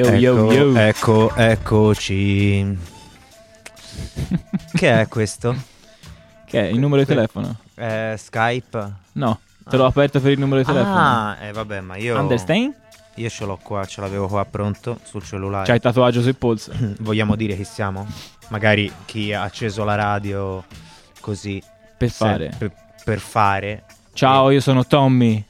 Yo, ecco, yo, yo. ecco, eccoci. che è questo? Che è il numero di telefono? Eh, Skype? No, te l'ho aperto per il numero di telefono. Ah, eh, vabbè, ma io... Understand? Io ce l'ho qua, ce l'avevo qua pronto sul cellulare. C'hai il tatuaggio sul polso. Vogliamo dire chi siamo? Magari chi ha acceso la radio così. Per se- fare. per, per fare. Ciao, io sono Tommy.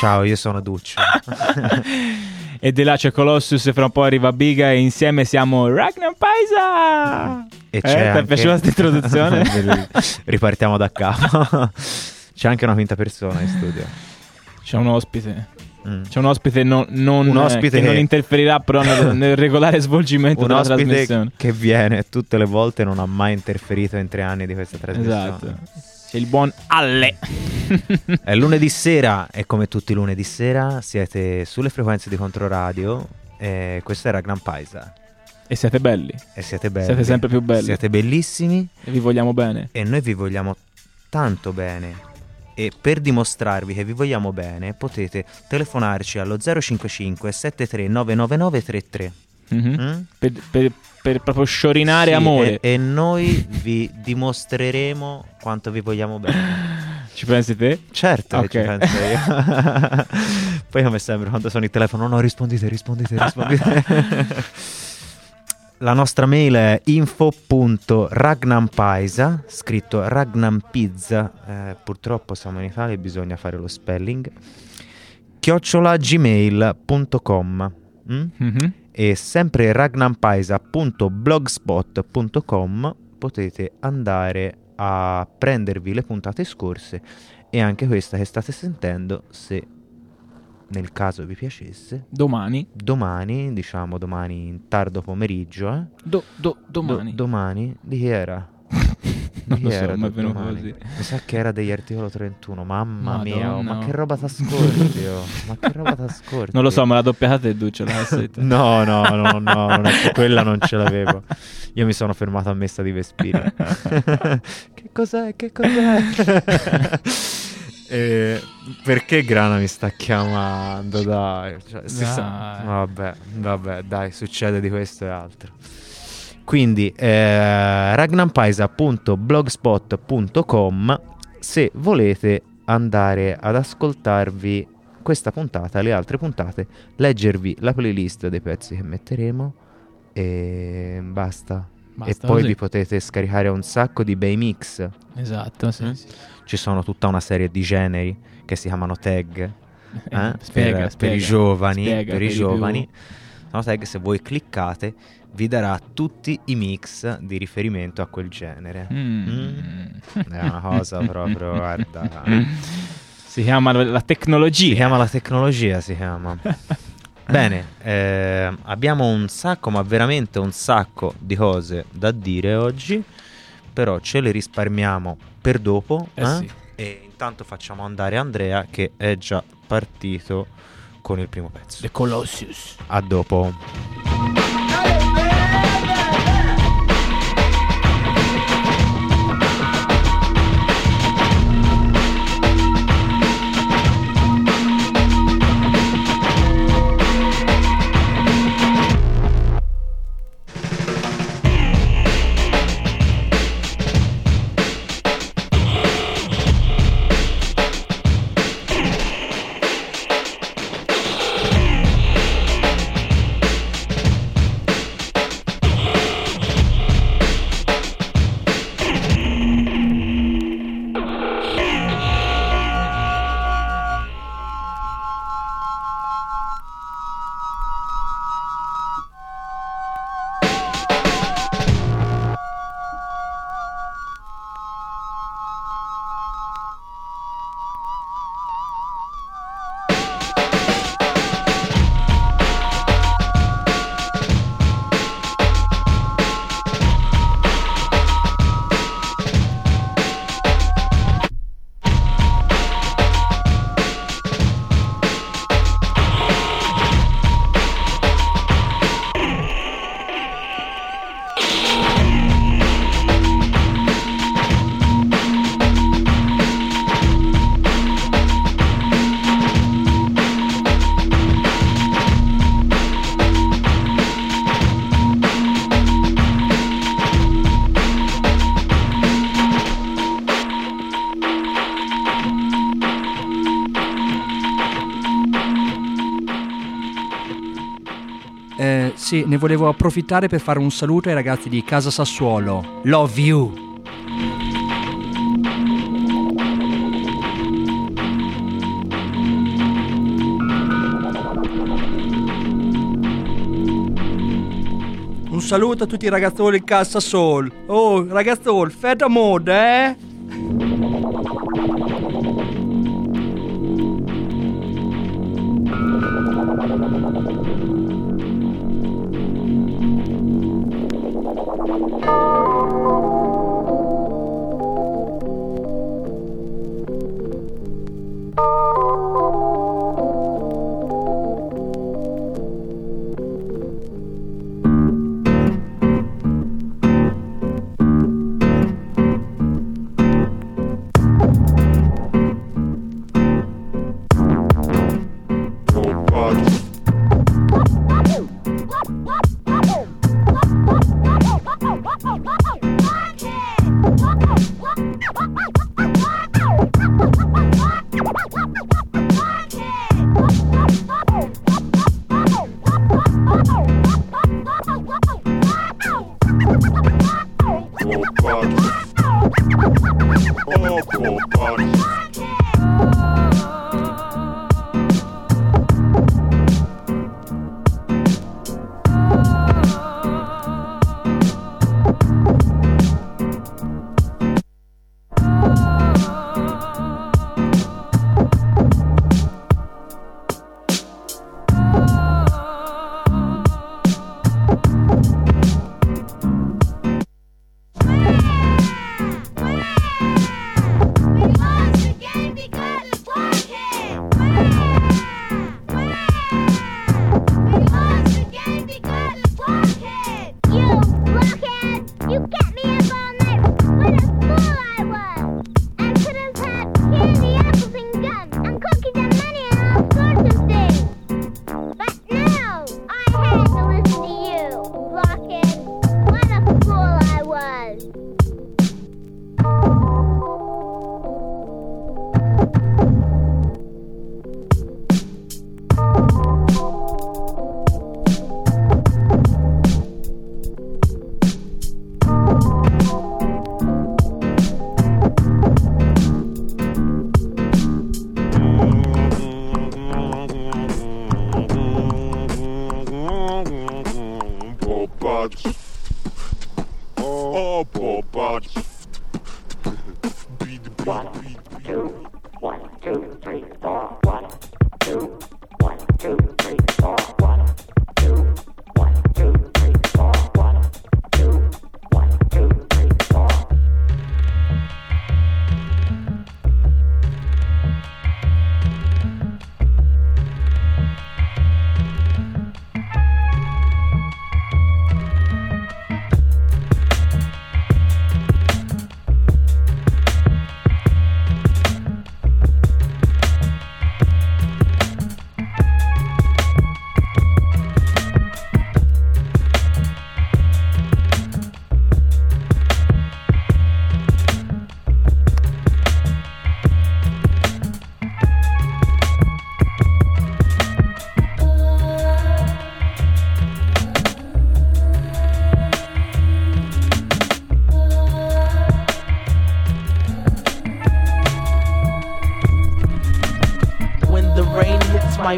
Ciao, io sono Duccio. E di là c'è Colossus fra un po' arriva Biga e insieme siamo Ragnar Paisa. E Eh, c'è ti è anche- piaciuta questa introduzione? Ripartiamo da capo. c'è anche una quinta persona in studio. C'è un ospite. Mm. C'è un ospite non, non- Un ospite eh, che, non che- interferirà però nel, nel regolare svolgimento Un della ospite trasmissione. che viene tutte le volte non ha mai interferito in tre anni di questa trasmissione. Esatto. C'è il buon Alle. È lunedì sera e come tutti i lunedì sera siete sulle frequenze di Controradio e questo era Gran Paisa e siete belli. e siete belli. Siete sempre più belli. Siete bellissimi E vi vogliamo bene. e noi vi vogliamo tanto bene. E per dimostrarvi che vi vogliamo bene potete telefonarci allo 055 73 99933 Mhm. mm? Per, per- per proprio sciorinare Sì, amore. E, e noi vi dimostreremo quanto vi vogliamo bene. Ci pensi te? Certo, che Ok. ci penso io. Poi come sempre quando sono in telefono, no, rispondite, rispondite, rispondite. La nostra mail è info.ragnampaisa, scritto ragnampizza, eh, purtroppo siamo in Italia e bisogna fare lo spelling, chiocciolagmail.com mm? Mhm. E sempre ragnampaisa.blogspot.com potete andare a prendervi le puntate scorse e anche questa che state sentendo se nel caso vi piacesse Domani. domani diciamo domani in tardo pomeriggio eh? Do- do- Do- domani. domani di chi era? non Di lo chi so, mi è venuto domani? così. mi sa che era degli articolo 31 mamma mia oh, Madonna. ma che roba t'ascolti oh? ma che roba t'ascolti Non lo so, me l'ha doppiata te, Duccio, la. No, no, no, no, non è quella non ce l'avevo. Io mi sono fermato a Messa di Vespiri. che cos'è? Che cos'è? Eh, perché Grana mi sta chiamando? Dai, Cioè, si sa- Dai. Vabbè, vabbè, dai, succede di questo e altro. Quindi eh, ragnampaisa.blogspot.com se volete andare ad ascoltarvi questa puntata, le altre puntate, leggervi la playlist dei pezzi che metteremo e basta. Basta e poi così. vi potete scaricare un sacco di bei mix. Esatto, sì, Mm? sì. Ci sono tutta una serie di generi che si chiamano tag. Eh, spiega, per, spiega. per i giovani, Spiega per per i giovani. Sono tag se voi cliccate vi darà tutti i mix di riferimento a quel genere. Mm. Mm. È una cosa proprio, guarda. Si chiama la tecnologia. Si chiama la tecnologia, si chiama. Bene, eh, abbiamo un sacco, ma veramente un sacco di cose da dire oggi, però ce le risparmiamo per dopo. Eh eh? sì. E intanto facciamo andare Andrea che è già partito con il primo pezzo. The Colossus. A dopo. Ne volevo approfittare per fare un saluto ai ragazzi di Casa Sassuolo. Love you! Un saluto a tutti i ragazzoli di Casa Sol. Oh, ragazzoli, fate amore, eh?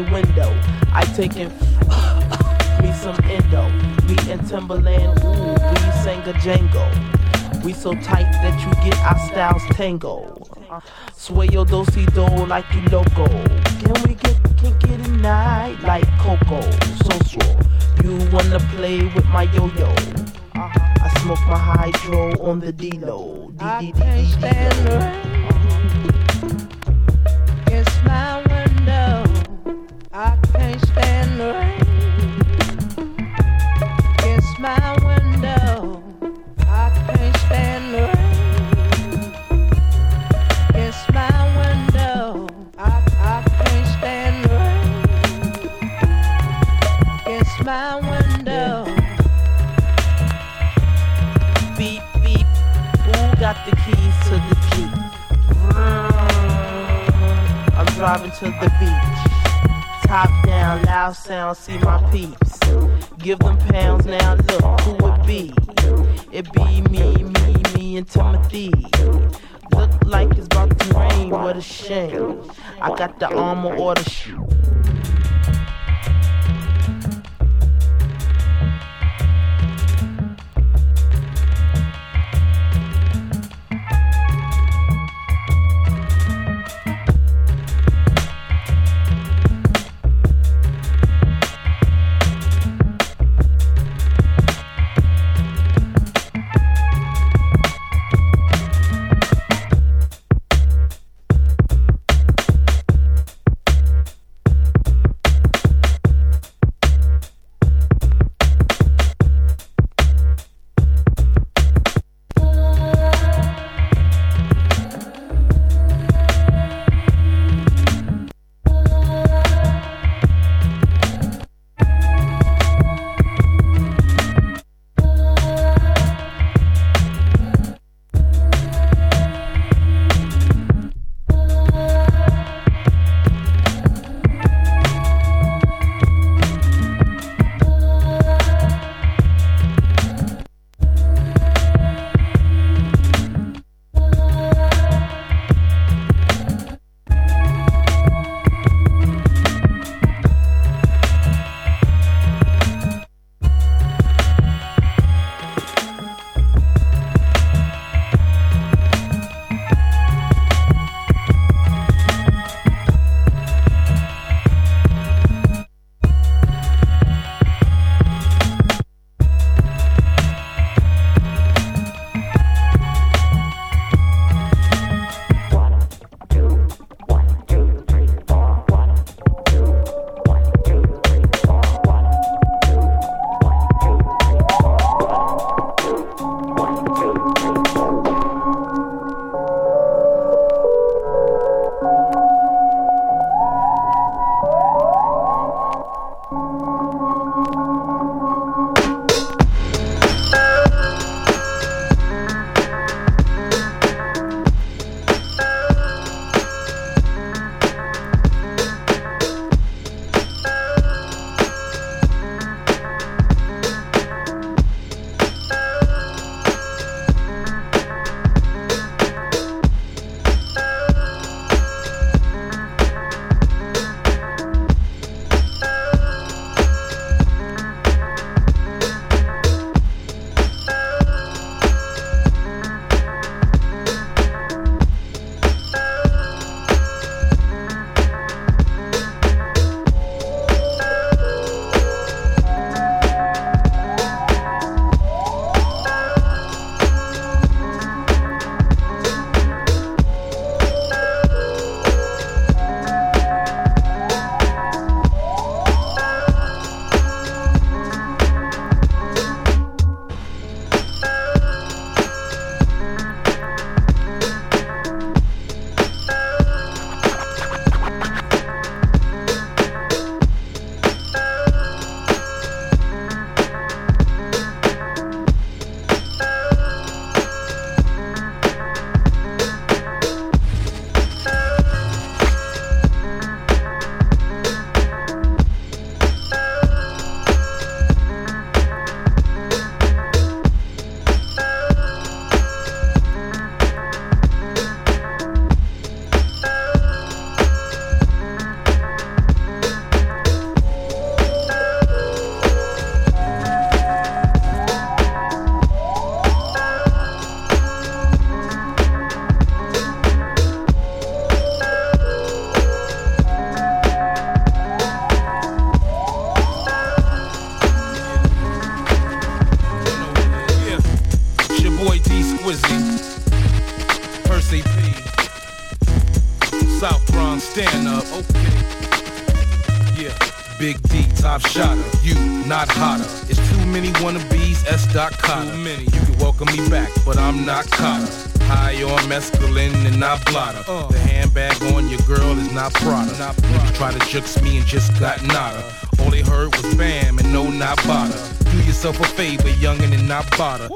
My window, I take in me some endo. We in Timberland, ooh, we sang a Django. We so tight that you get our styles tango. Sway your do-si do like you loco. Can we get kinky tonight like Coco? So swole. You wanna play with my yo-yo? I smoke my hydro on the D-Lo. I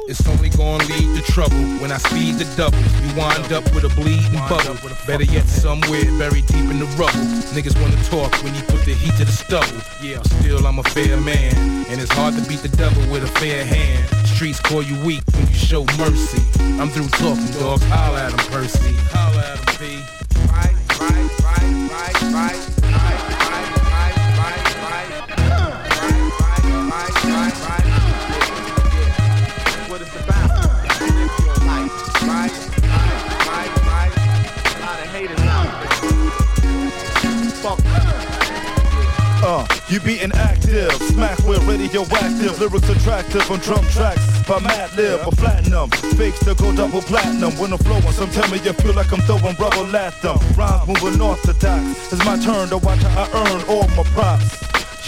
It's only gonna lead to trouble when I speed the double. You wind up with a bleeding bubble. Better yet, somewhere buried deep in the rubble. Niggas wanna talk when you put the heat to the stubble. Yeah, still I'm a fair man, and it's hard to beat the devil with a fair hand. Streets call you weak when you show mercy. I'm through talking, dogs. Holla at him, Percy. Holla at him, P. Uh, you be inactive, smack with radioactive, lyrics attractive on drum tracks by Madlib or Platinum. Fakes to go double platinum when I'm flowing. Some tell me you feel like I'm throwing rubber at them. Rhymes moving orthodox. It's my turn to watch how I earn all my props.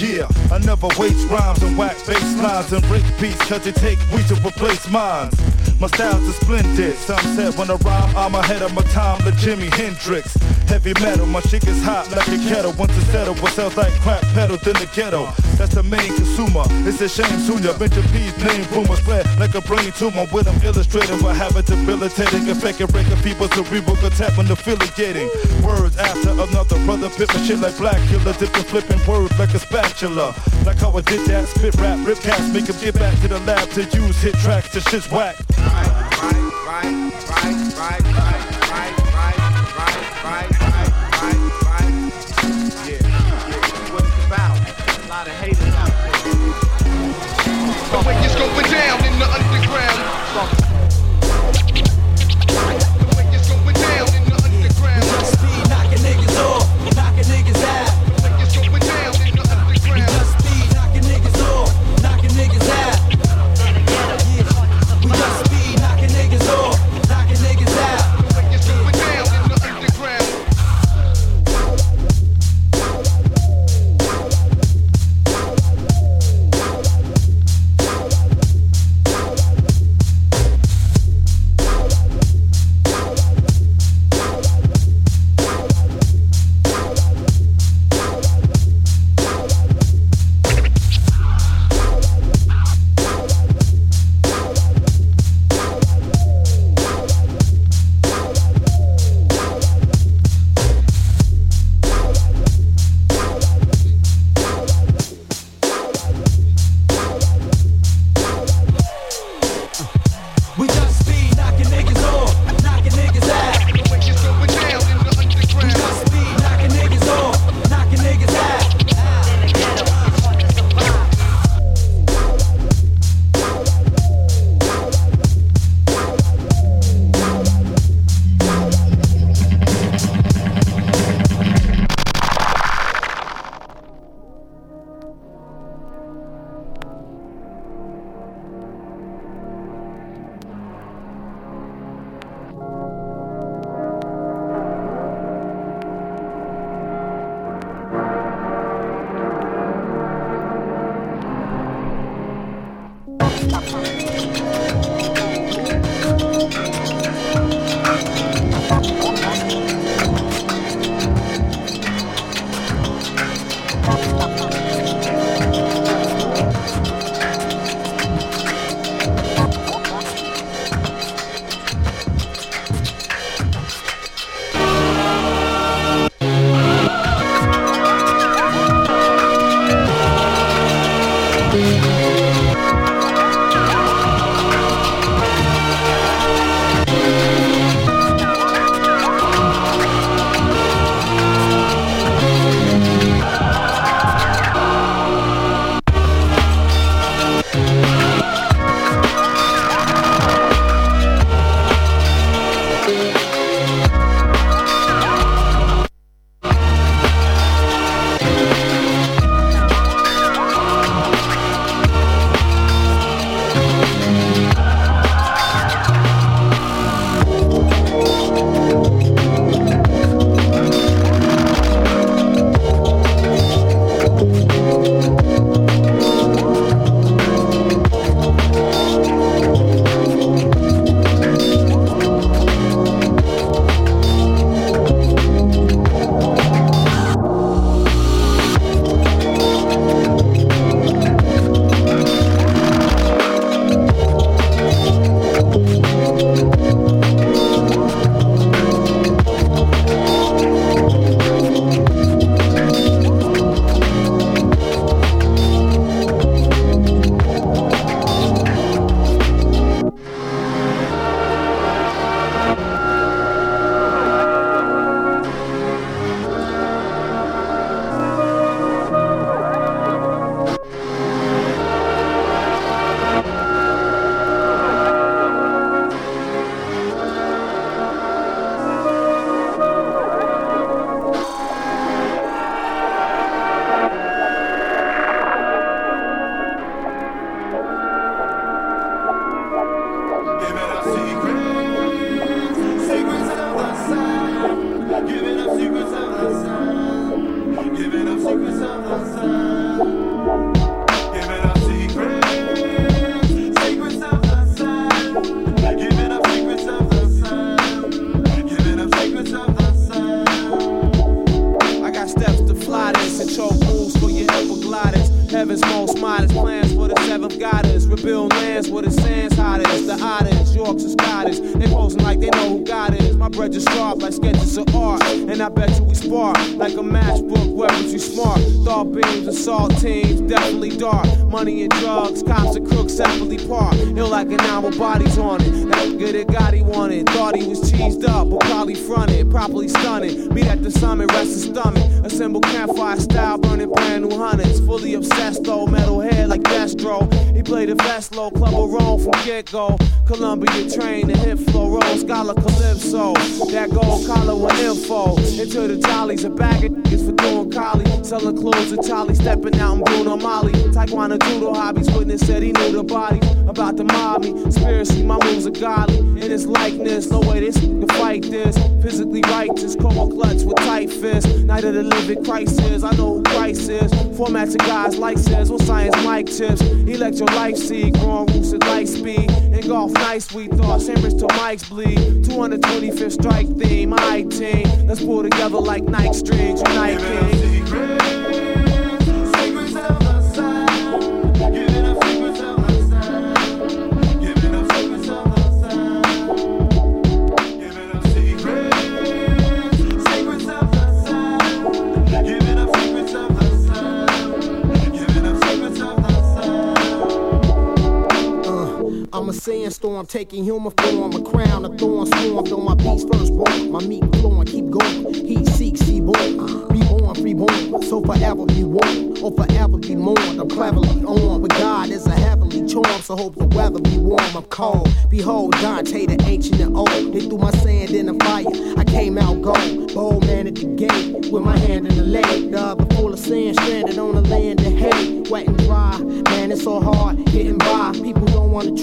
Yeah, I never waste rhymes and whack bass lines and break beats cause they take weeks to replace mines. My styles are splendid. Some said when I rhyme, I'm ahead of my time like Jimi Hendrix. Heavy metal, my shit is hot like a kettle. Once it settle, what sounds like crap pedals in the ghetto. That's the main consumer. It's a shame sooner. Benjamin P's name rumor spread like a brain tumor. With them illustrating for habit debilitating, affecting breaking people's cerebral attack when affiliating. Words after another brother my shit like black killer. Dipping flipping words like a spatula. Like how I did that, spit rap, rip cast, make 'em get back to the lab to use hit tracks. The shit's whack. The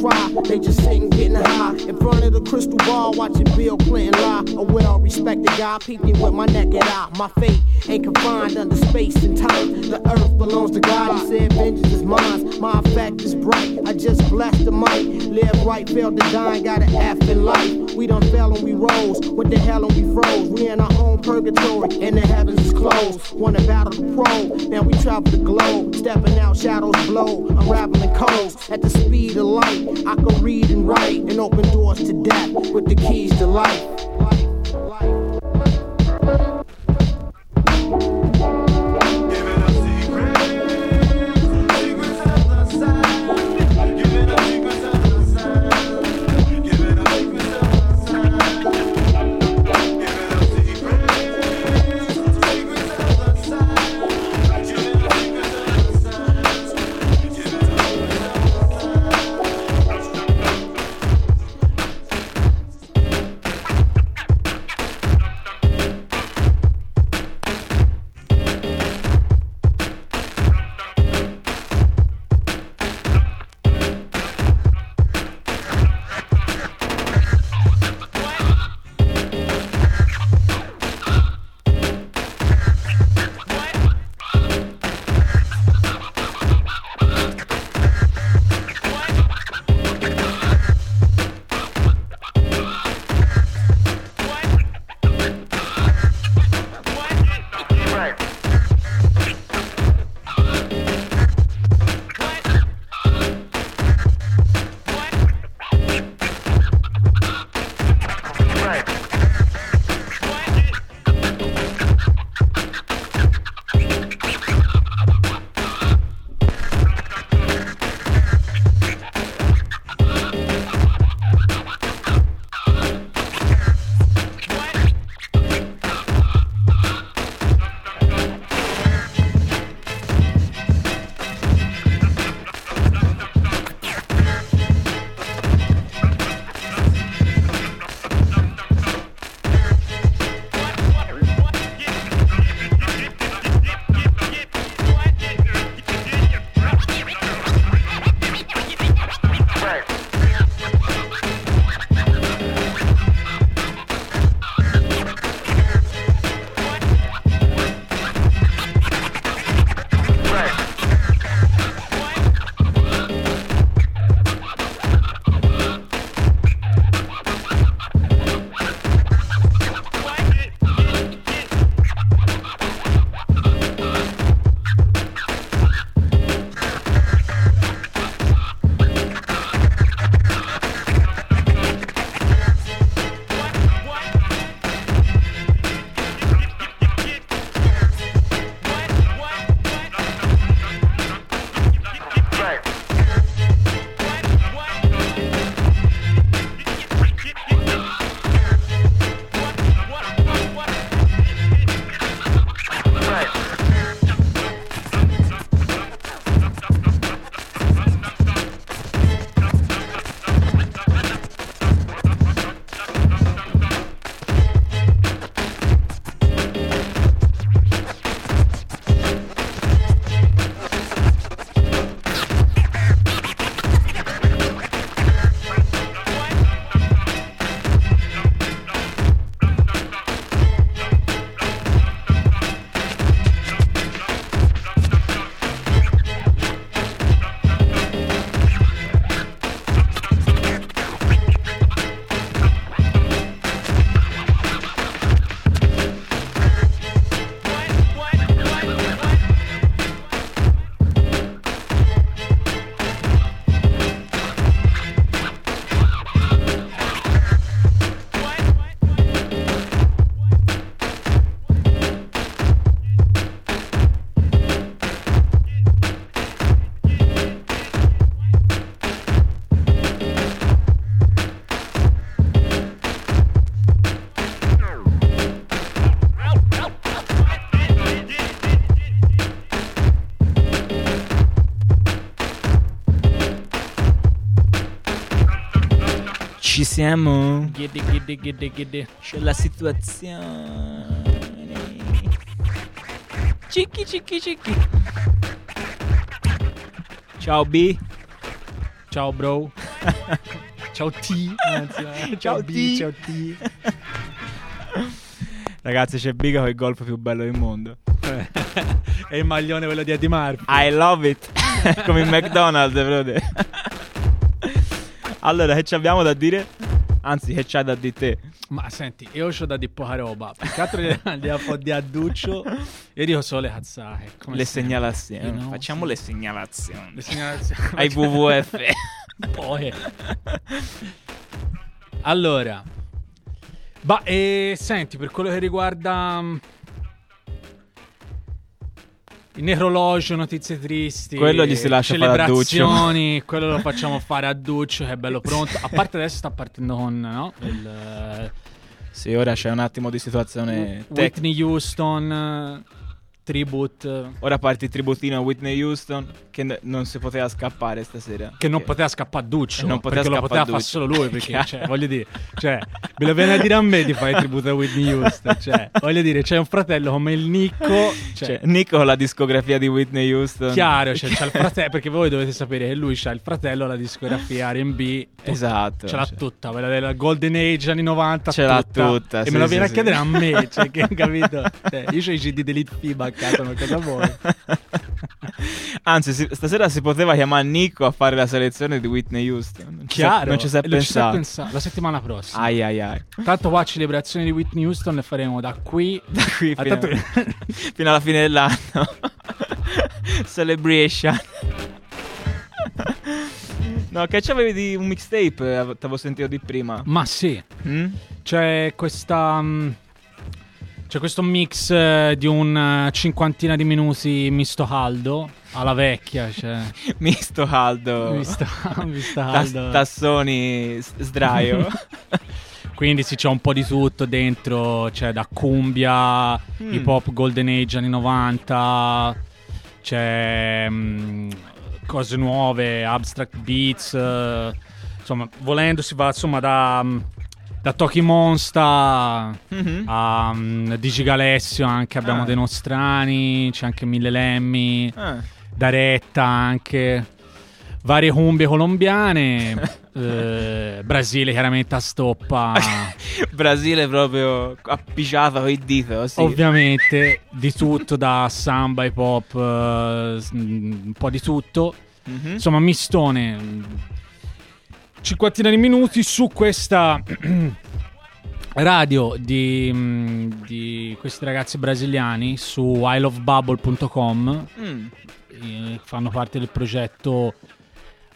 try. They just sing in front of the crystal ball, watching Bill Clinton lie. A with all respect to God, peeping with my neck and eye. My fate ain't confined under space and time. The earth belongs to God. He said, Vengeance is mine. My effect is bright. I just blessed the mic. Live right, fail to die. Got an F in life. We done fell and we rose. What the hell and we froze? We in our own purgatory, and the heavens is closed. Wanna battle the pro. Now we travel the globe. Stepping out, shadows blow. Unraveling codes at the speed of light. I can read and write and open doors doors to death with the keys to life. Siamo? Ghidi, ghidi, ghidi, ghidi. C'è la situazione. Cicchi, cicchi, cicchi. Ciao B. Ciao bro. ciao T. Anzi, eh, Ciao B, T. Ciao T. Ragazzi, c'è Biga con il golf più bello del mondo. È il maglione quello di Eddie Murphy. I love it. Come in McDonald's, frate. allora, che ci abbiamo da dire? Anzi, che c'hai da dire te? Ma senti, io ho da dire poca roba. Più che altro un po' di adduccio. Io dico solo le cazzate. le segnalazioni. You know, Facciamo le segnalazioni. Le segnalazioni. Ai WWF. Poi. Allora. Ma e senti, per quello che riguarda mm, necrologio, notizie tristi, Quello gli si lascia fare a Duccio. quello lo facciamo fare a Duccio che è bello pronto. A parte adesso sta partendo con no? il Sì, ora c'è un attimo di situazione. Whitney Houston eh, tribute Ora parte il tributino a Whitney Houston che n- non si poteva scappare stasera. che non poteva scappare a Duccio, Non poteva perché lo poteva fare solo lui, perché cioè, voglio dire, cioè, me lo viene a dire a me di fare il tributo a Whitney Houston, cioè, voglio dire, c'è un fratello come il Nicco, cioè, Nico con la discografia di Whitney Houston. chiaro, cioè, c'ha il fratello, perché voi dovete sapere che lui c'ha il fratello la discografia R&B, tutta. Esatto. Ce l'ha cioè. tutta, quella della Golden Age anni 90 Ce l'ha tutta, E sì, me lo sì, viene sì. a chiedere a me, cioè, che, capito? Cioè, io ho i CD dell'Elite FIBA a ma cosa vuoi? Anzi, si- stasera si poteva chiamare Nico a fare la selezione di Whitney Houston. Chiaro, non ci si è e è pensato. pensato. La settimana prossima. Ai ai ai. Tanto qua celebrazioni di Whitney Houston le faremo da qui, Da qui fino, tanto- fino alla fine dell'anno. Celebration. no, che c'avevi di un mixtape? eh, T'avevo sentito di prima. Ma sì, Mm? c'è questa. mm, C'è questo mix eh, di un cinquantina di minuti misto caldo alla vecchia, cioè. Misto caldo. Misto, misto Tas- caldo. tassoni s- sdraio. Quindi sì, c'è un po' di tutto dentro, c'è da cumbia, Mm. hip hop golden age anni 90, c'è mm, cose nuove, abstract beats, eh, insomma, volendo si va insomma da, mm, da Toki Monsta Mhm. a mm, Digi Galessio anche abbiamo Ah. dei nostrani, c'è anche Mille Lemmi, Ah. da Retta anche, varie cumbie colombiane, eh, Brasile chiaramente a stoppa. Brasile proprio appicciata con il dito. Sì. Ovviamente di tutto da samba, hip hop, eh, s- un po' di tutto. Mhm. Insomma, mistone. Cinquantina di minuti su questa radio di, mm, di questi ragazzi brasiliani su ilovebubble.com. Mm. Fanno parte del progetto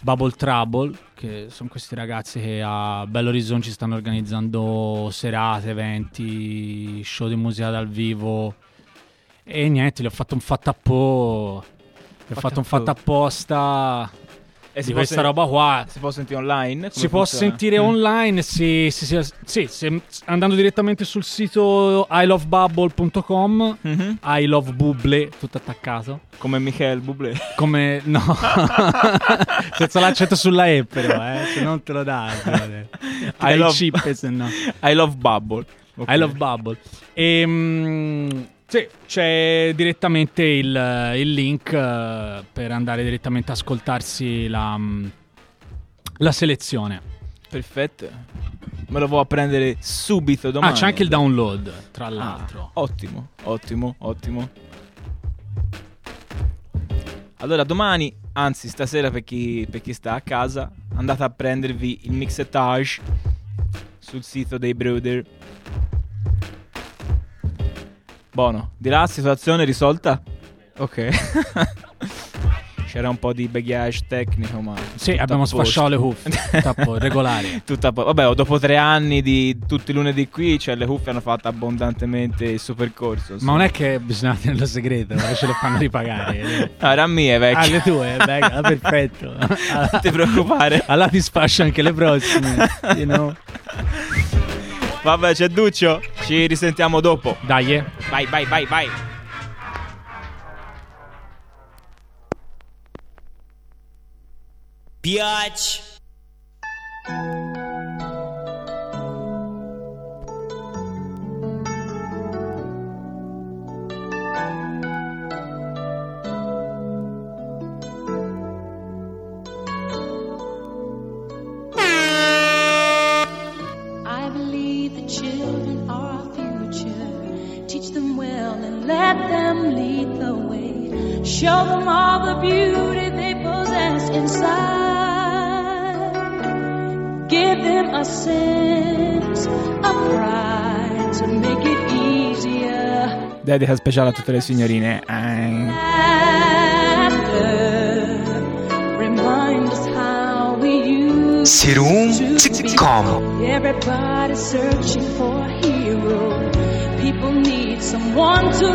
Bubble Trouble, che sono questi ragazzi che a Belo Horizonte ci stanno organizzando serate, eventi, show di musica dal vivo. E niente, gli ho fatto un fatto appo. Gli ho fatto un fatto apposta E di può questa sen- roba qua. Si può sentire online? Si può sentire Mm. online, sì, sì, sì, se- andando direttamente sul sito ilovebubble.com, Mhm. I love Bubble, tutto attaccato. Come Michael Bublé. Come no, senza l'accento sulla E, però, eh, se non te lo dà. dai love- chip, se no. I love Bubble. Ok. I love Bubble. E, sì, c'è direttamente il, il link eh, per andare direttamente a ascoltarsi la, mm, la selezione. Perfetto. Me lo vado a prendere subito domani. Ah, c'è anche il download, tra Ah, l'altro. ottimo, ottimo, ottimo. Allora, domani, anzi stasera per chi, per chi sta a casa, andate a prendervi il mixetage sul sito dei Brother. Buono, di là situazione risolta? Ok. C'era un po' di baggage tecnico, ma... Sì, abbiamo sfasciato le cuffie. Tutto regolare. Tutto a po- Vabbè, dopo tre anni di tutti i lunedì qui, cioè le cuffie hanno fatto abbondantemente il suo percorso. Ma non è che bisogna tenerlo segreto, ma ce lo fanno ripagare. No, era mie, Ah, vecchio. le tue, beh, ah, perfetto. Non ti preoccupare. Allora ti sfascio anche le prossime, you know? Vabbè, c'è Duccio. Ci risentiamo dopo. Dai, eh. Vai, vai, vai, vai. Biatch. children are our future. Teach them well and let them lead the way. Show them all the beauty they possess inside. Give them a sense of pride to make it easier. Dedica speciale a tutte le signorine. Eh. Serum.com Everybody's searching for a hero. People need someone to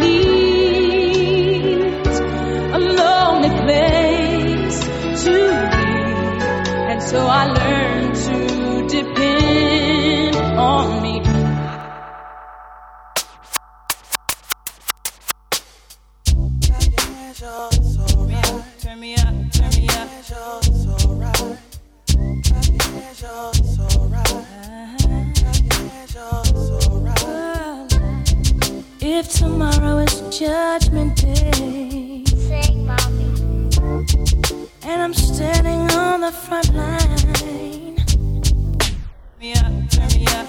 be. And so I learned to depend on me. If tomorrow is judgment day, sing. And I'm standing on the front line. Turn me up, turn me up.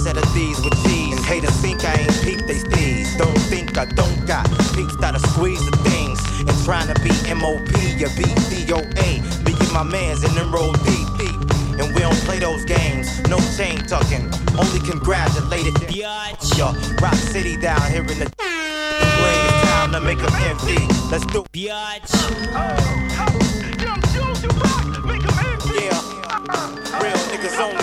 Set of these with. And haters think I ain't peep they steez. Don't think I don't got peeps that'll squeeze the things. And trying to be MOP, you beat DOA. Me and my mans and them roll deep. And we don't play those games, no chain tucking. Only congratulated. Yo, Rock City down here in the it's time to make them envy. Let's do biatch. Yeah, real niggas only.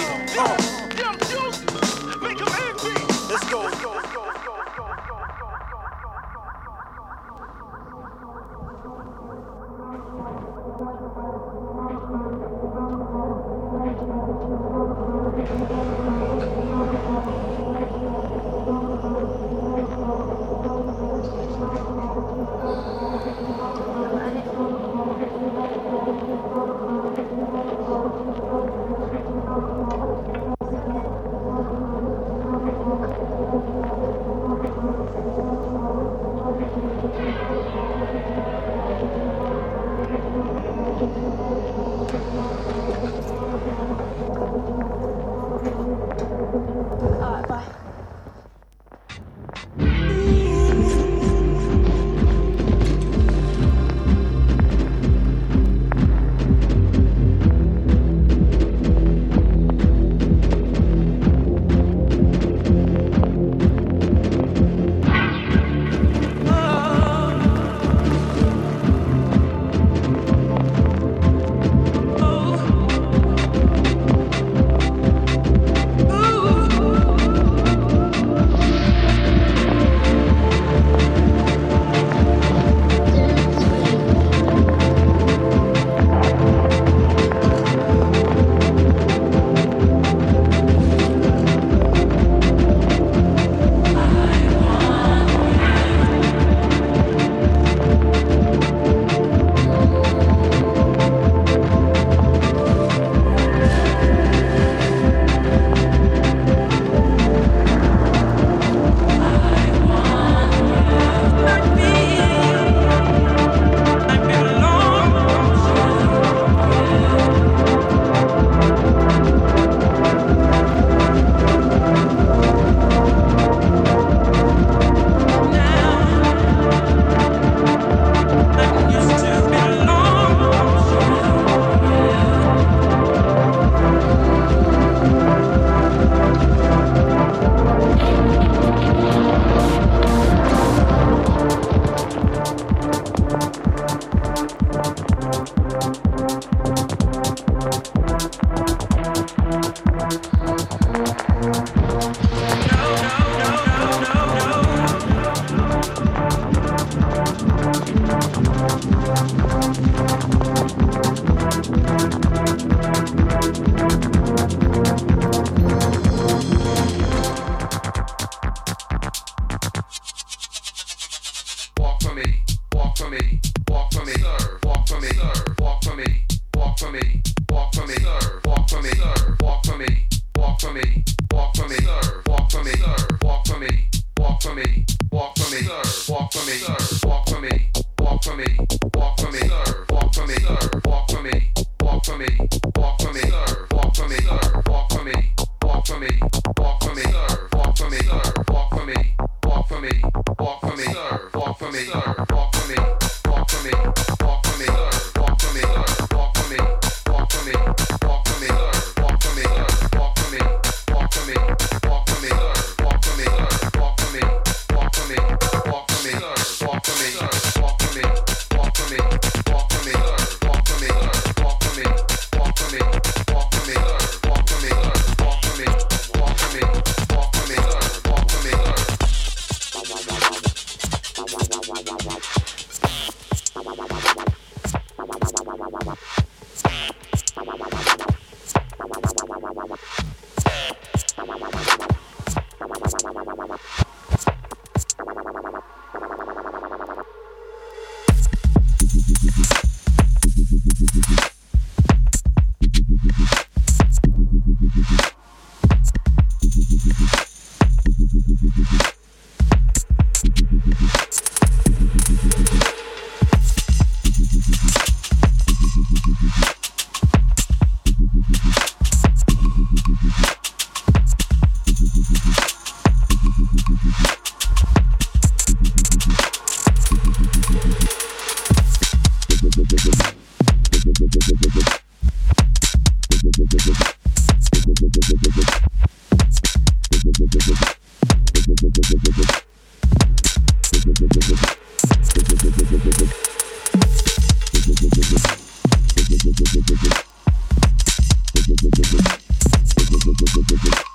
Gracias.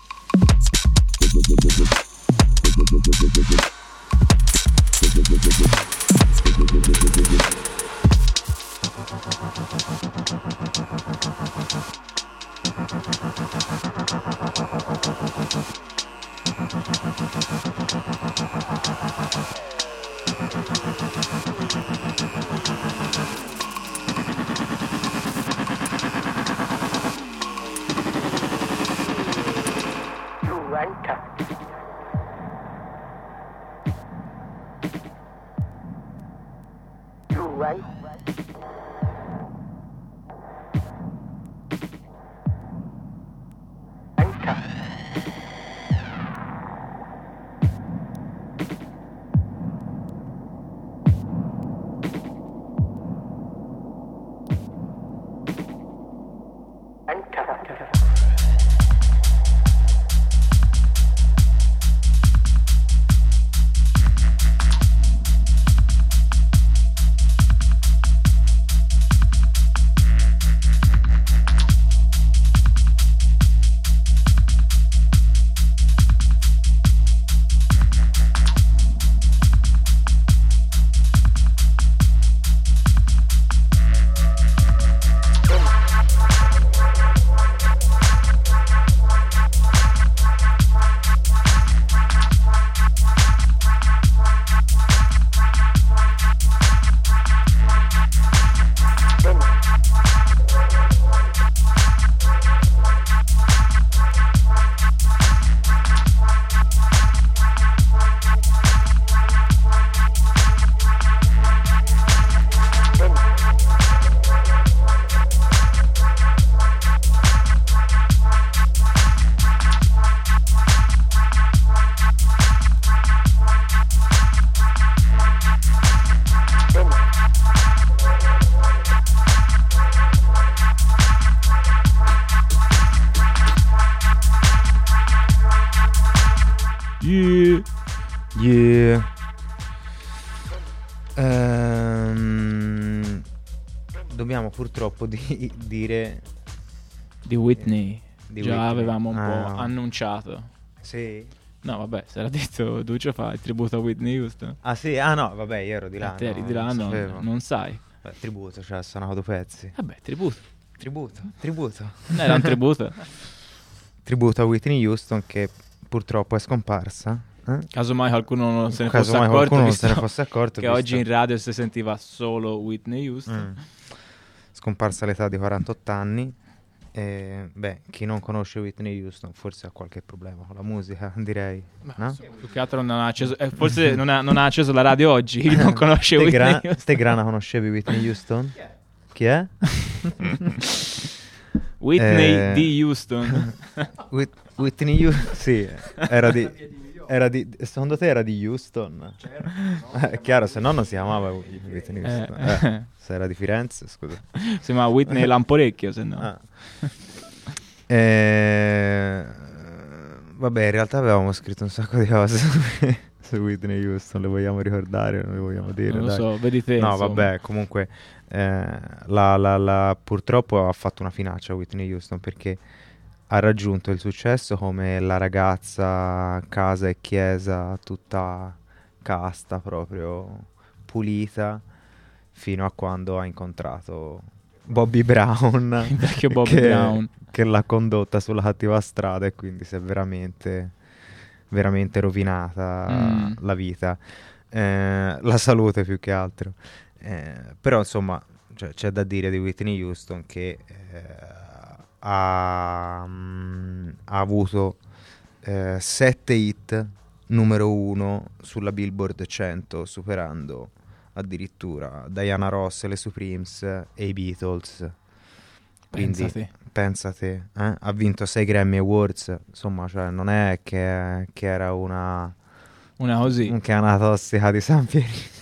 Purtroppo di- dire Di Whitney. Di Già Whitney. avevamo un Ah, po' no. annunciato. Sì? No, vabbè, si era detto Duccio fa il tributo a Whitney Houston. Ah sì, ah no, vabbè, io ero di là. Eh, eri no, di là, non no, sapevo. non sai. Beh, tributo, cioè, sono due pezzi. Vabbè, tributo. Tributo, tributo. Non era un tributo? tributo a Whitney Houston che purtroppo è scomparsa. eh? Casomai qualcuno non se ne Casomai fosse accorto. non se ne fosse accorto, Che oggi in radio si sentiva solo Whitney Houston. Mm. Scomparsa all'età di 48 anni. E, beh, chi non conosce Whitney Houston forse ha qualche problema con la musica, direi. no? Più che altro non ha acceso, eh, forse non ha, non ha acceso la radio oggi, chi non conosce Whitney Gra- Houston. Te Grana conoscevi Whitney Houston? Chi è? Whitney Eh, di Houston. Whit- Whitney Houston, sì, era di, era di... Secondo te era di Houston? Eh, È chiaro, se no non si chiamava Whitney Houston. Eh, Eh, eh. se era di Firenze, scusa. Si chiama Whitney Lamporecchio, se no. Ah. Eh, vabbè, in realtà avevamo scritto un sacco di cose su, su Whitney Houston, le vogliamo ricordare, non le vogliamo dire? Non lo dai? so, vedi te, No, insomma. vabbè, comunque eh, la- la- la- purtroppo ha fatto una finaccia Whitney Houston perché ha raggiunto il successo come la ragazza casa e chiesa tutta casta, proprio pulita, fino a quando ha incontrato Bobby Brown, Il vecchio Bobby che, Brown. che l'ha condotta sulla cattiva strada e quindi si è veramente, veramente rovinata Mm. la vita, Eh, la salute più che altro. Eh, però insomma cioè, c'è da dire di Whitney Houston che eh, ha, ha avuto eh, sette hit numero uno sulla Billboard 100 superando addirittura Diana Ross, le Supremes e i Beatles quindi Pensate. pensate eh? ha vinto 6 Grammy Awards insomma cioè, non è che, che era una Una così. che è una tossica di San Pierino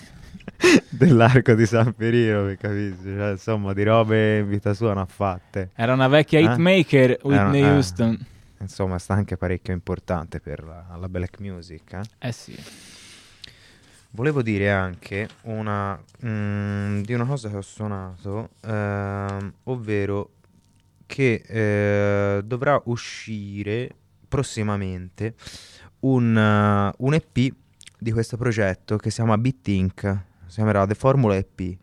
dell'arco di San Pierino per capisci cioè, insomma di robe in vita sua ne ha fatte Era una vecchia Eh? hitmaker, Whitney Era- eh. Houston. insomma sta anche parecchio importante per la, la black music. Eh? Eh sì. Volevo dire anche una, mm, di una cosa che ho suonato, ehm, ovvero che eh, dovrà uscire prossimamente un, eh, un EP di questo progetto che si chiama Beat Inc. Si chiamerà The Formula EP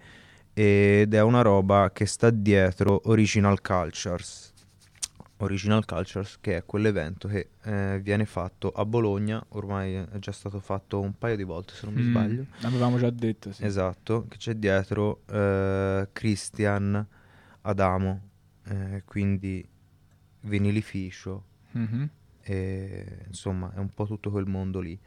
ed è una roba che sta dietro Original Cultures. Original Cultures che è quell'evento che eh, viene fatto a Bologna, ormai è già stato fatto un paio di volte se non mi Mm, sbaglio. Avevamo già detto, sì. Esatto, che c'è dietro eh, Christian Adamo, eh, quindi vinilificio, Mhm. e, insomma è un po' tutto quel mondo lì.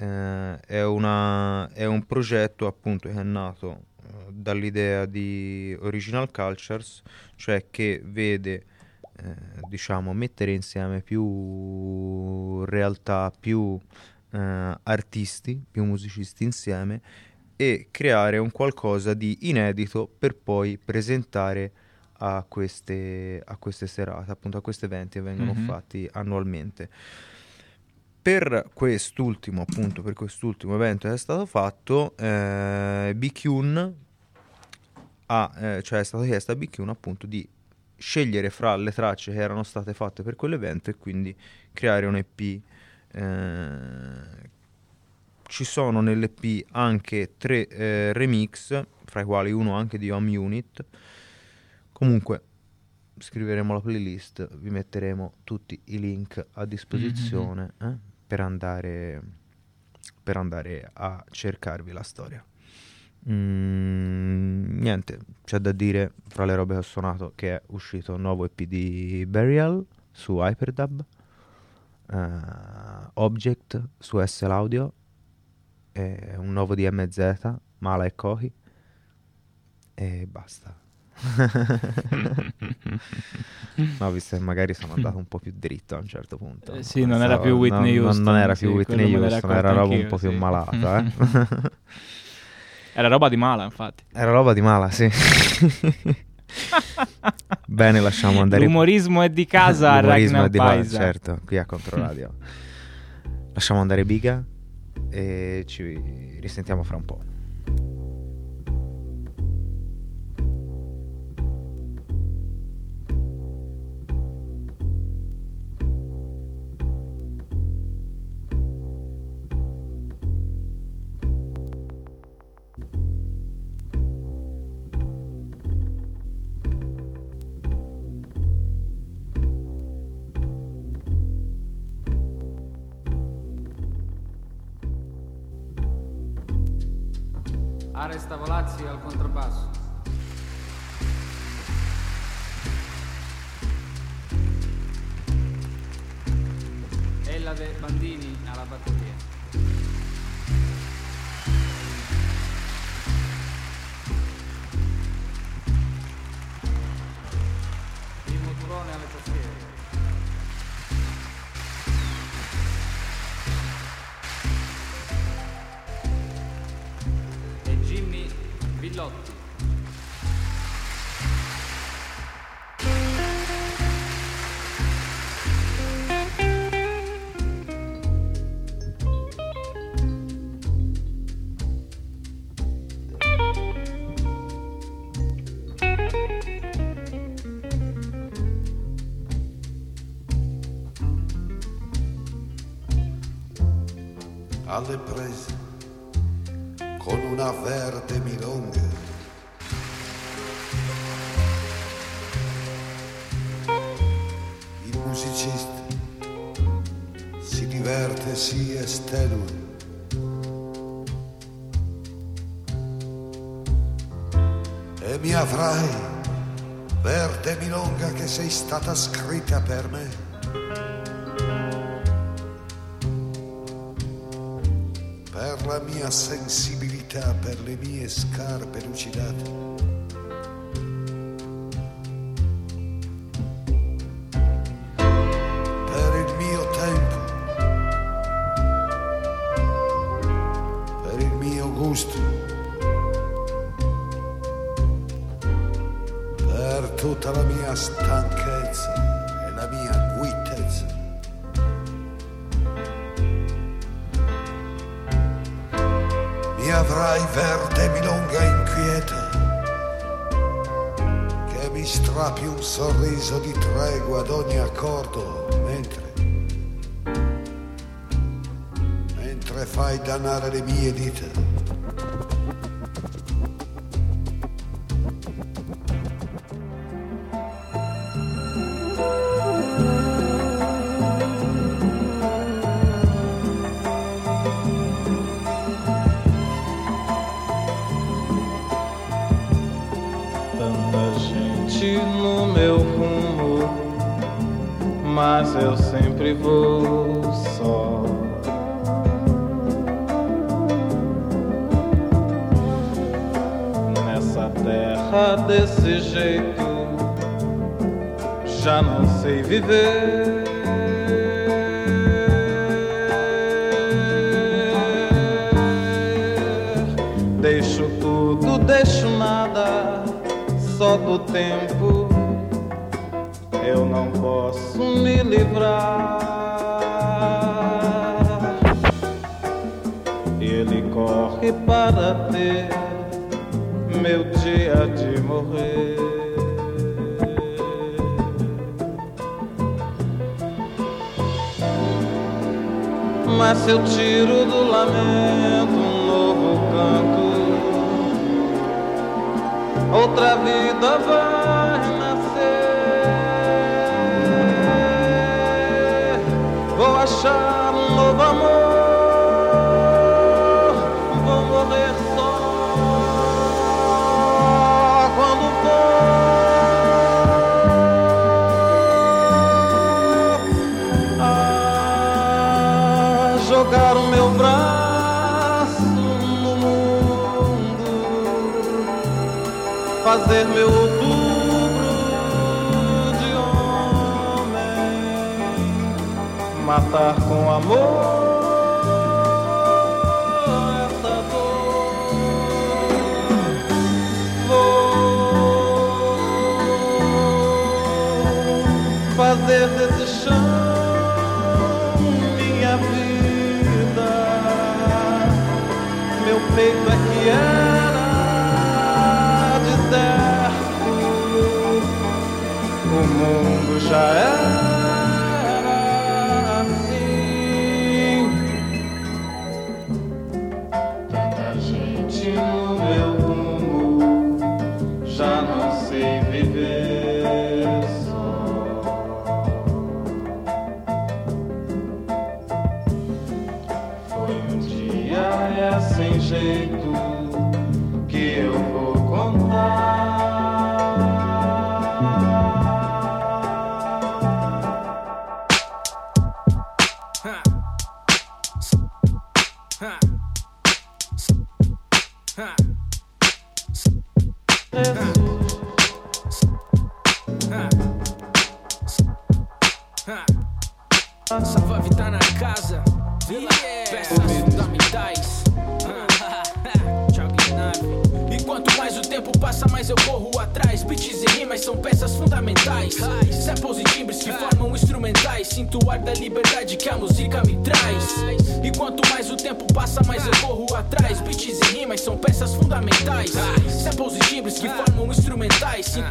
Eh, è, una- è un progetto appunto che è nato eh, dall'idea di Original Cultures, cioè che vede eh, diciamo mettere insieme più realtà, più eh, artisti, più musicisti insieme e creare un qualcosa di inedito per poi presentare a queste, a queste serate, appunto a questi eventi che vengono Mhm. fatti annualmente. Per quest'ultimo, appunto, per quest'ultimo evento che è stato fatto, eh, BQN ha, eh, cioè è stata chiesta a BQN appunto di scegliere fra le tracce che erano state fatte per quell'evento e quindi creare un EP. eh, ci sono nell'EP anche tre eh, remix, fra i quali uno anche di Home Unit. Comunque scriveremo la playlist, vi metteremo tutti i link a disposizione eh, per, andare, per andare a cercarvi la storia. Mm, niente, c'è da dire fra le robe che ho suonato che è uscito un nuovo EP di Burial su Hyperdub, eh, Object su SL Audio, un nuovo di MZ, Mala e Kohi e basta. No, visto che magari sono andato un po' più dritto a un certo punto. Eh, sì, non era Pensavo- più Whitney non- Houston, Non, era sì, più Whitney me l'era Houston, era roba un po' più sì. malata, eh. Era roba di mala, infatti. Era roba di mala, sì. Bene, lasciamo andare. L'umorismo è di casa, L'umorismo è di casa, certo, qui a Controradio. lasciamo andare Biga e ci risentiamo fra un po'. Aresta Volazzi al contrabbasso. Ella De Bandini alla batteria. Sei stata scritta per me. per la mia sensibilità, per le mie scarpe lucidate. Dannare le mie dita. Viver. Deixo tudo, deixo nada, só do tempo eu não posso me livrar. Ele corre para ter meu dia de morrer. Mas eu tiro do lamento um novo canto, outra vida vai nascer. Vou achar fazer meu outubro de homem, matar com amor I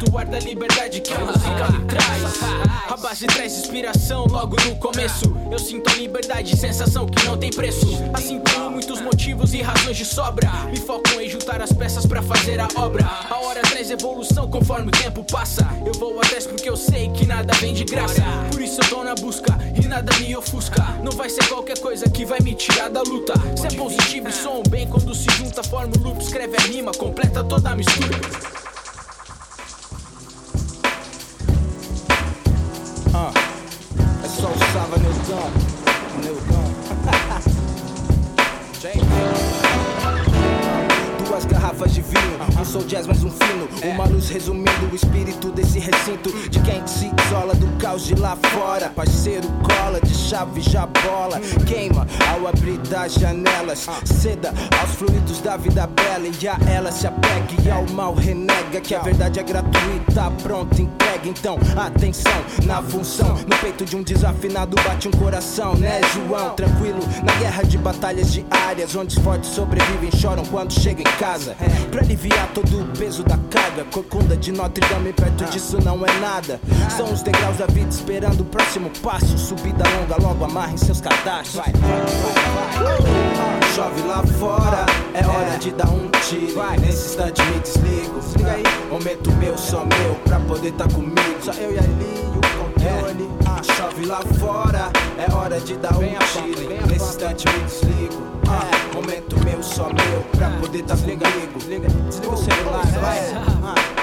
instrumentais. Sinto o ar da liberdade que a música me traz. A base traz inspiração logo no começo. Eu sinto a liberdade, sensação que não tem preço. Assim como muitos motivos e razões de sobra. Me foco em juntar as peças pra fazer a obra. A hora traz evolução conforme o tempo passa. Eu vou atrás porque eu sei que nada vem de graça. Por isso eu tô na busca e nada me ofusca. Não vai ser qualquer coisa que vai me tirar da luta. Se é positivo som bem quando se junta, forma o loop, escreve a rima, completa toda a mistura. loving this joint, and it was gone. James, do what's got garrafas de vinho, um sou jazz, mais um fino. Uma luz resumindo o espírito desse recinto. De quem se isola do caos de lá fora. Parceiro cola, de chave já bola. Queima ao abrir das janelas. Ceda aos fluidos da vida bela. E a ela se apega e ao mal renega. Que a verdade é gratuita, pronta, entrega. Então, atenção na função. No peito de um desafinado bate um coração, né, João? Tranquilo, na guerra de batalhas diárias. Onde os fortes sobrevivem, choram quando chegam em casa. Pra aliviar todo o peso da carga. Corcunda de Notre Dame, perto disso não é nada. São os degraus da vida esperando o próximo passo. Subida longa, logo amarrem seus cadastros. Vai, vai, vai, vai. Chove lá fora, é hora de dar um tiro. Nesse instante me desligo. Desliga aí. Momento meu, só meu, pra poder tá comigo. Só eu e a Eli, o Ah, chove lá fora, é hora de dar um tiro. Nesse instante me desligo. Ah, momento meu, só meu, pra poder tá comigo. Desliga, desliga o celular, vai.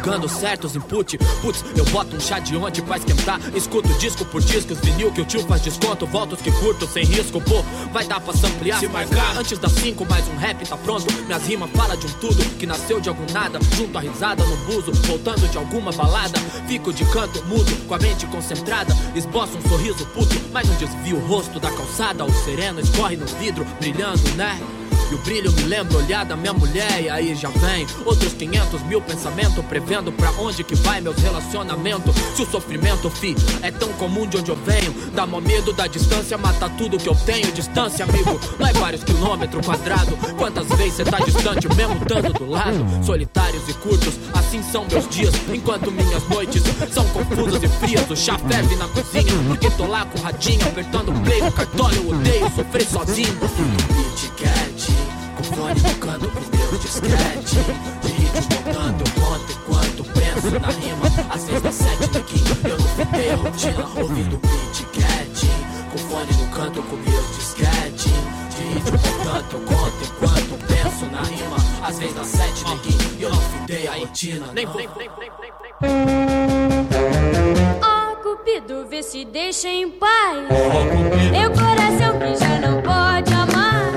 Fico plugando certos input. Putz, eu boto um chá de onde pra esquentar. Escuto disco por discos, vinil que o tio faz desconto. Volto os que curto sem risco, pô, vai dar pra samplear. Se marcar antes das 5, mais um rap tá pronto. Minhas rimas fala de um tudo que nasceu de algum nada. Junto a risada no buzo, voltando de alguma balada. Fico de canto mudo, com a mente concentrada. Esboço um sorriso puto, mas não desvio o rosto da calçada. O sereno escorre no vidro, brilhando, né? E o brilho me lembra olhar da minha mulher. E aí já vem outros 500 mil pensamentos. Prevendo pra onde que vai meus relacionamentos. Se o sofrimento, fi, é tão comum de onde eu venho. Dá mó medo da distância, mata tudo que eu tenho. Distância, amigo, não é vários quilômetros quadrados. Quantas vezes cê tá distante, mesmo estando do lado? Solitários e curtos, assim são meus dias. Enquanto minhas noites são confusas e frias. O chá ferve na cozinha, porque tô lá com o radinho. Apertando o play no cartório, eu odeio sofrer sozinho. Fone no canto com meu disquete. De ritmo montando, eu conto enquanto penso na rima. Às vezes das sete neguinho, eu não fudei a rotina. Ouvindo Kit Kat, com fone no canto com meu disquete. De ritmo montando, eu conto enquanto penso na rima. Às vezes das sete neguinho, eu não fudei a rotina. Nem nem nem Cupido, vê se deixa em paz. Meu coração que já não pode amar.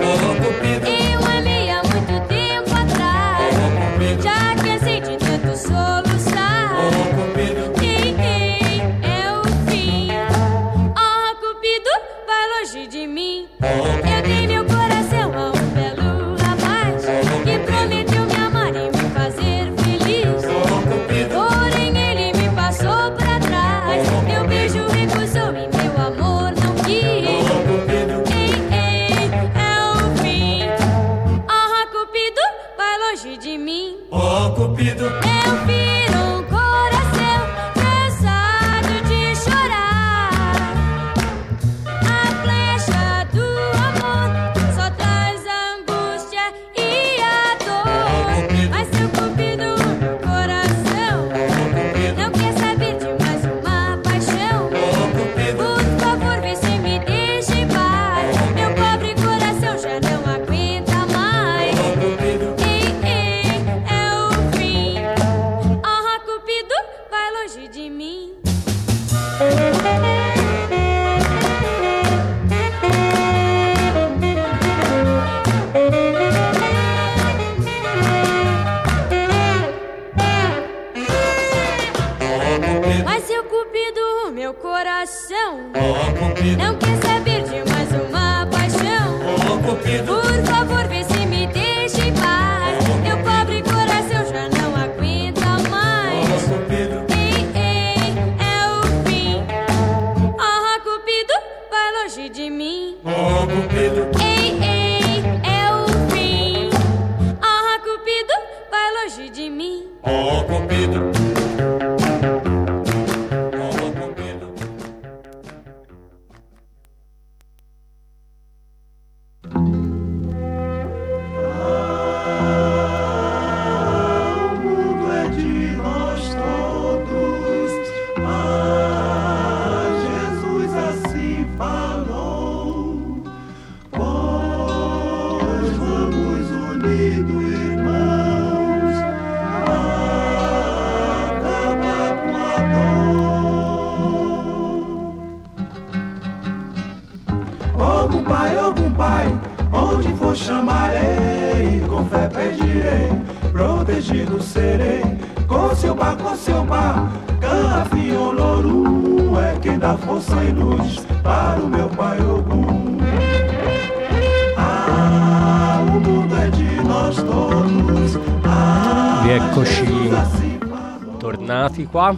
Qua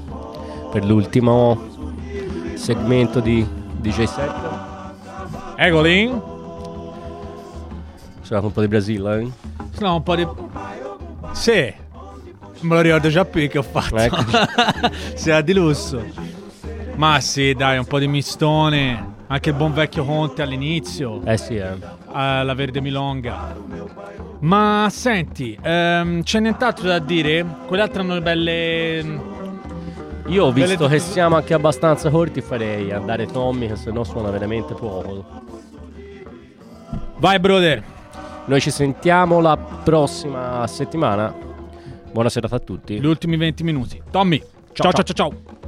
per l'ultimo segmento di DJ set. Eccoli. Suonato un po' di Brasile, eh? No, un po' di... Sì. Me lo ricordo già più che ho fatto. Eccoci. Sia di lusso. Ma sì, dai, un po' di mistone. Anche il buon vecchio Conte all'inizio. Eh sì, eh. Eh, la verde milonga. Ma senti, ehm, c'è nient'altro da dire? Quelle altre hanno belle... Io ho Belle- visto che siamo anche abbastanza corti, farei andare Tommy, che se no suona veramente poco. Vai, brother. Noi ci sentiamo la prossima settimana. Buona serata a tutti. Gli ultimi 20 minuti. Tommy, ciao ciao ciao ciao. Yes.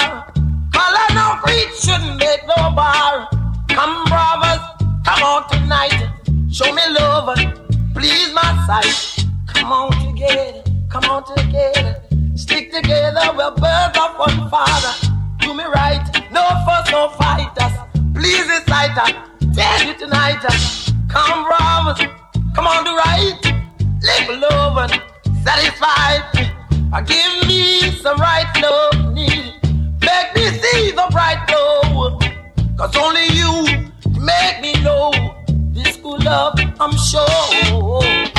You. Color no creed shouldn't make no bar. Come, brothers, come on tonight. Show me love, please my sight. Come on together, come on together. Stick together, we're birds of one father. Do me right, no fuss, no fighters. Please recite, tell you tonight. Come, brothers, come on do right. Live love and satisfied. Uh, Give me some right love, need. Make me see the bright love. Cause only you make me know this good love, I'm sure.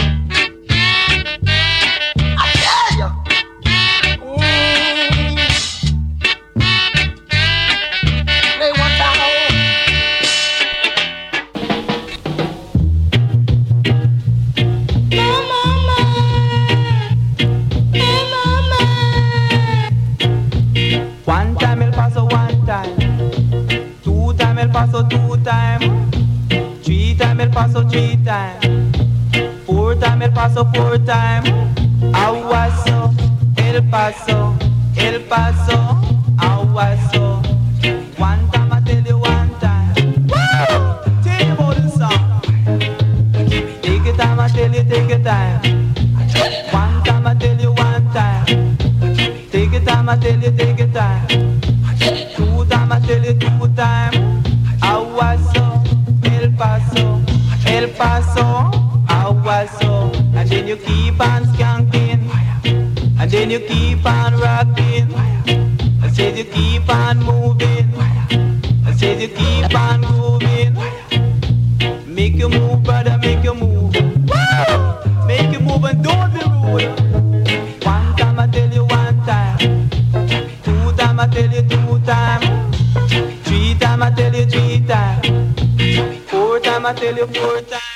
El Paso, two time. Three time El Paso, three time. Four time El Paso, four time. Aguaso, El Paso, El Paso, Aguaso. One time I tell you one time. Woo! Tell you about song. Take your time, I tell you, take your time. One time I tell you one time. Take your time, I tell you, take your time. Two time, I tell you, two time. El Paso, Aguaso. And then you keep on skanking. And then you keep on rocking. I said you keep on moving. I said you keep on moving. Make you move, brother, make you move. Make you move and don't be rude. One time I tell you one time. Two time I tell you two time. Three time I tell you three time. Four time I tell you four time.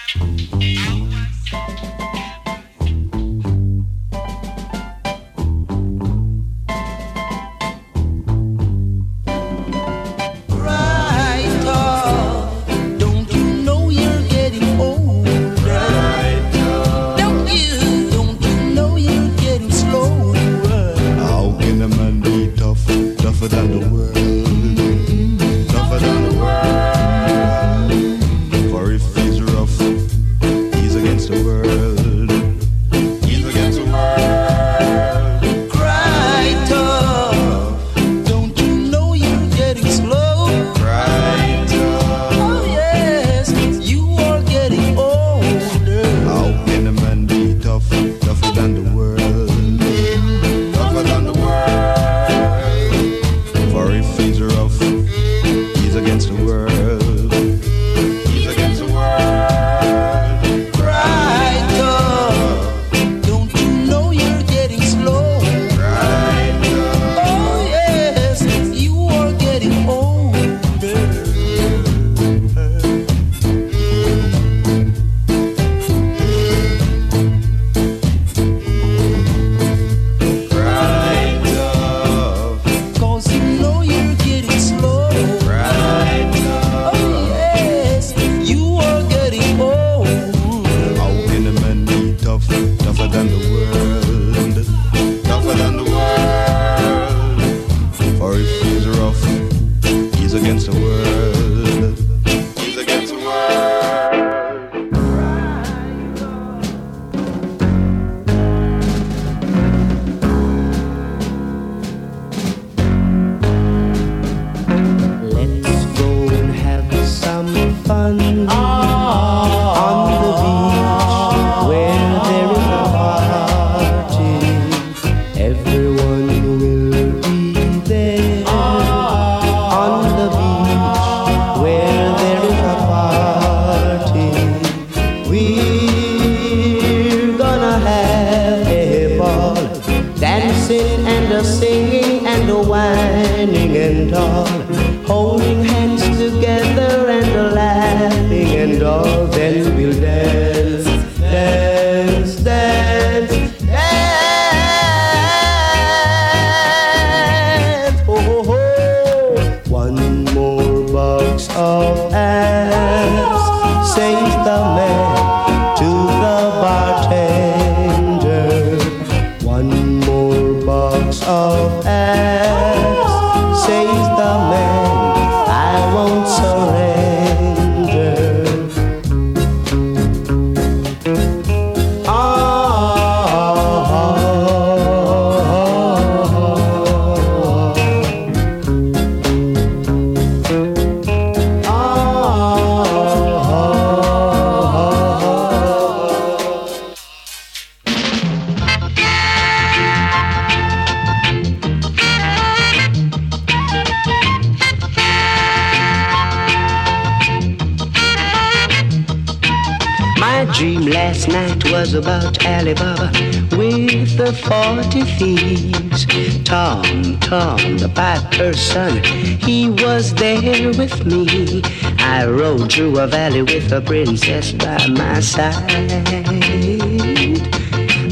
Last night was about Alibaba with the forty thieves. Tom, Tom, the piper's son, he was there with me. I rode through a valley with a princess by my side.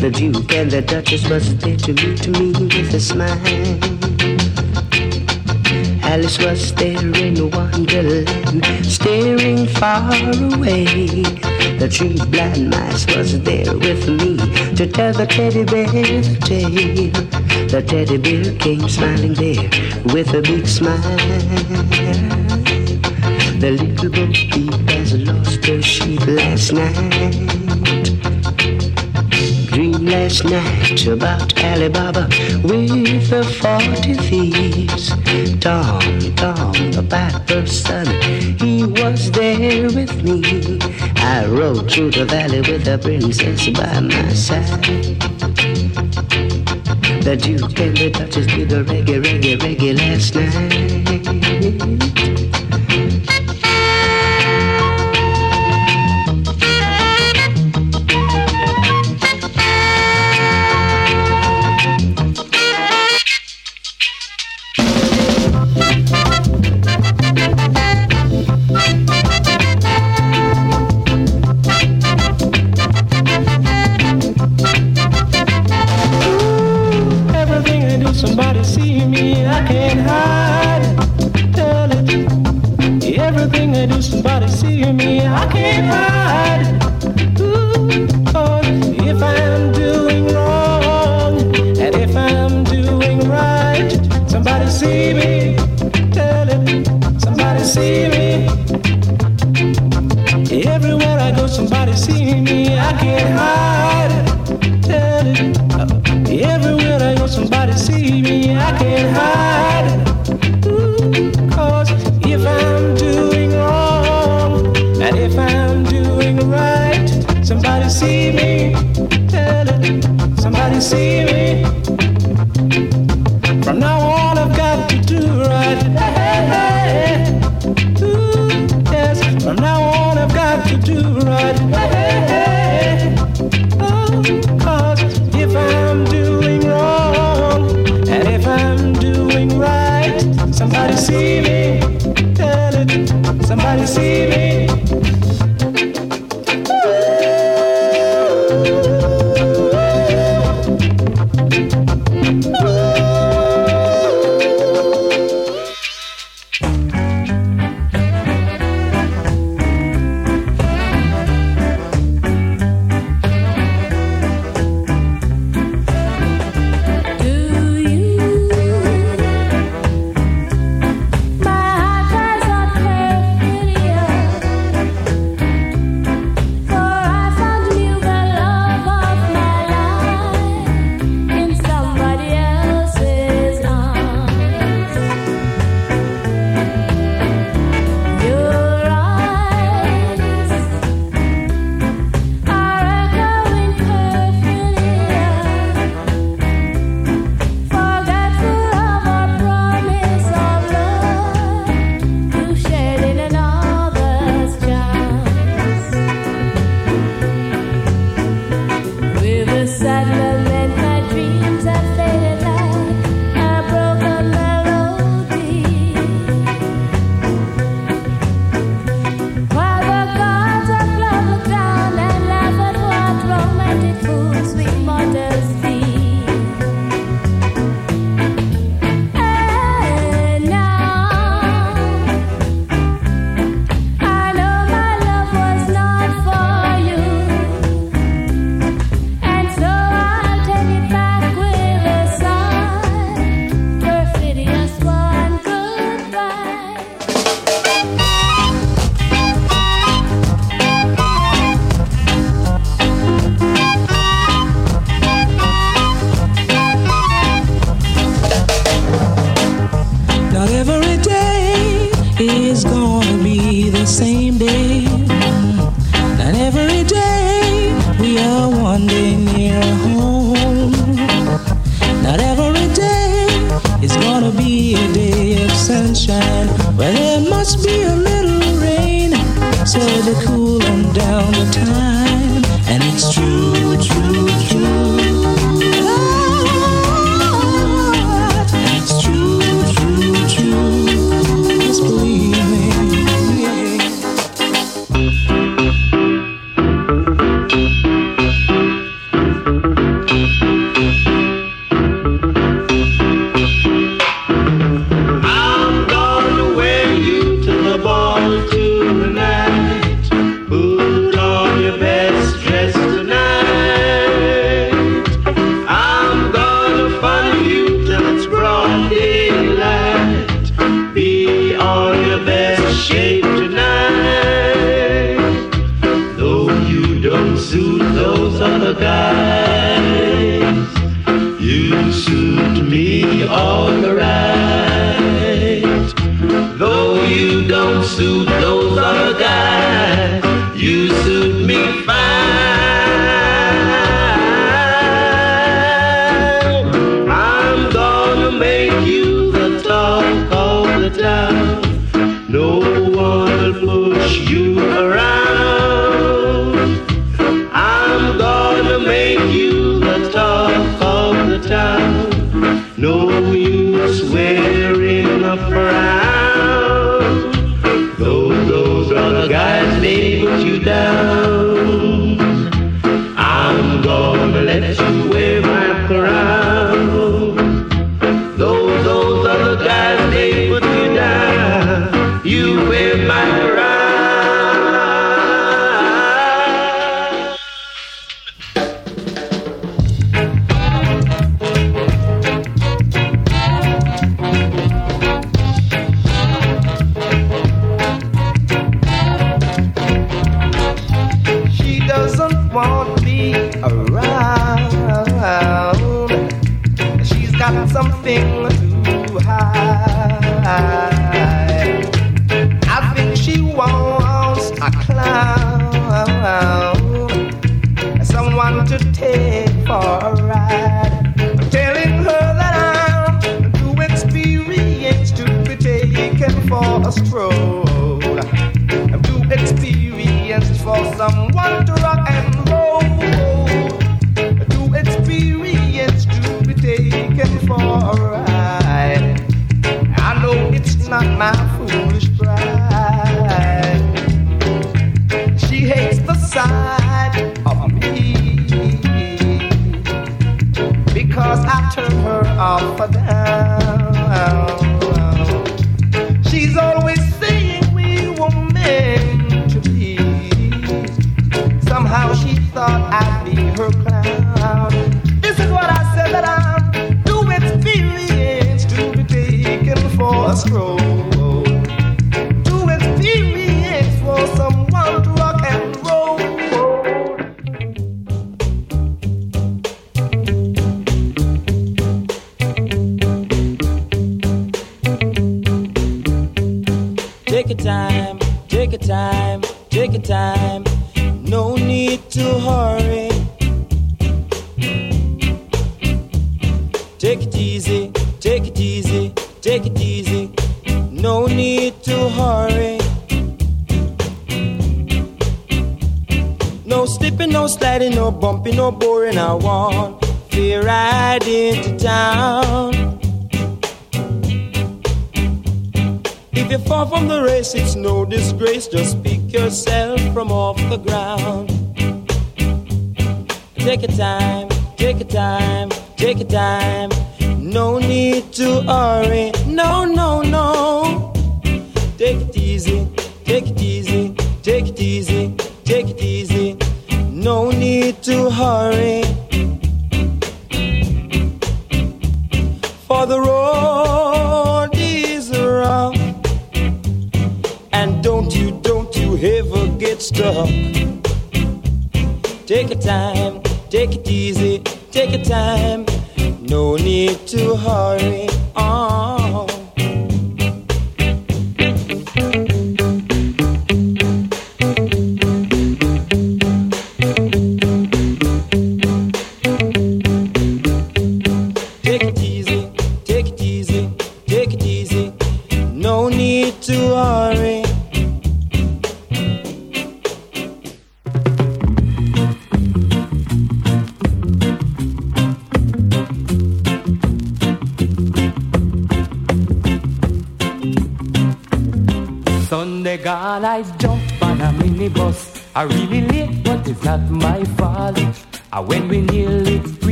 The Duke and the Duchess was there to meet me with a smile. Alice was there in Wonderland, staring far away. The three blind mice was there with me to tell the teddy bear the tale. The teddy bear came smiling there with a big smile. The little bo peep has lost her sheep last night. Last night about Alibaba with the forty thieves. Tom, Tom, the piper's son, he was there with me. I rode through the valley with the princess by my side. The Duke and the Duchess did a reggae, reggae, reggae last night.